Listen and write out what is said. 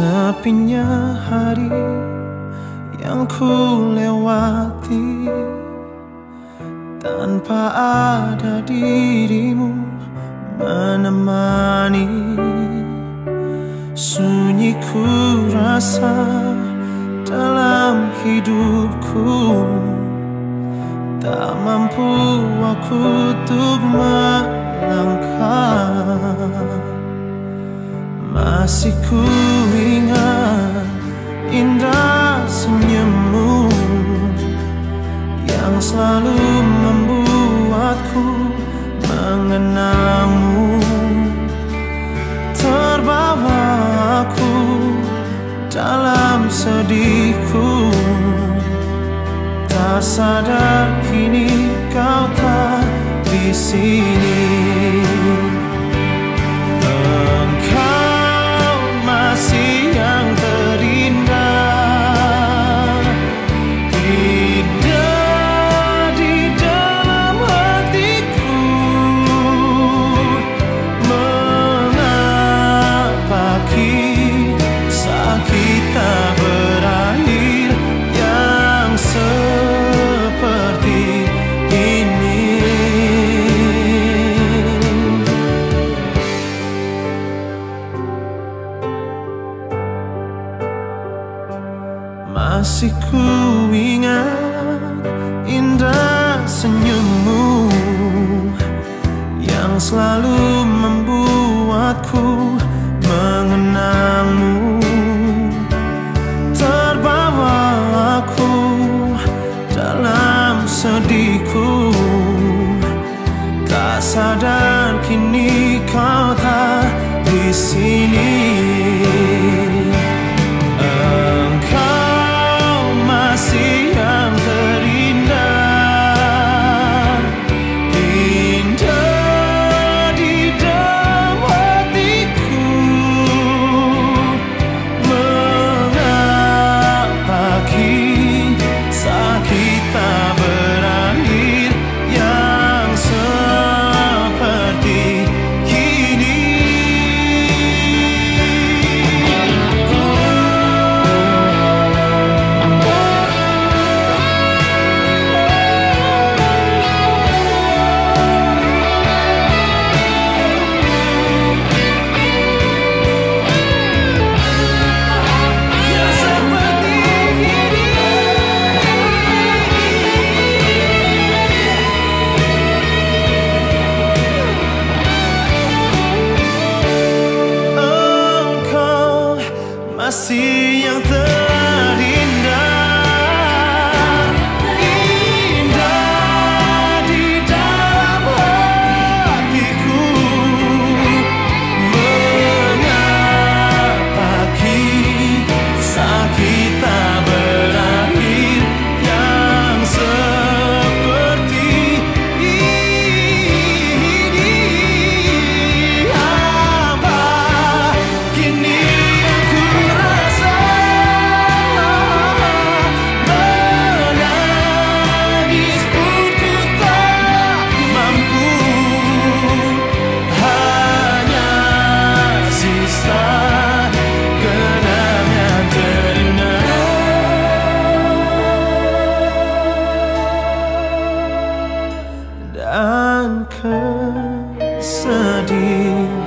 banyak hari yang ku lewati. Tanpa ada dirimu menemani sunyi ku rasa dalam hidupku. Tak mampu aku untuk melangkah. Masih ku Selalu membuatku mengenangmu Terbawa aku dalam sedihku. Tak sadar kini kau tak di sini Masih ku ingat indah senyummu Yang selalu membuatku mengenangmu. Terbawa aku dalam sedihku. Tak sadar kini kau tak di sini. 一样的 perasaan kesedih.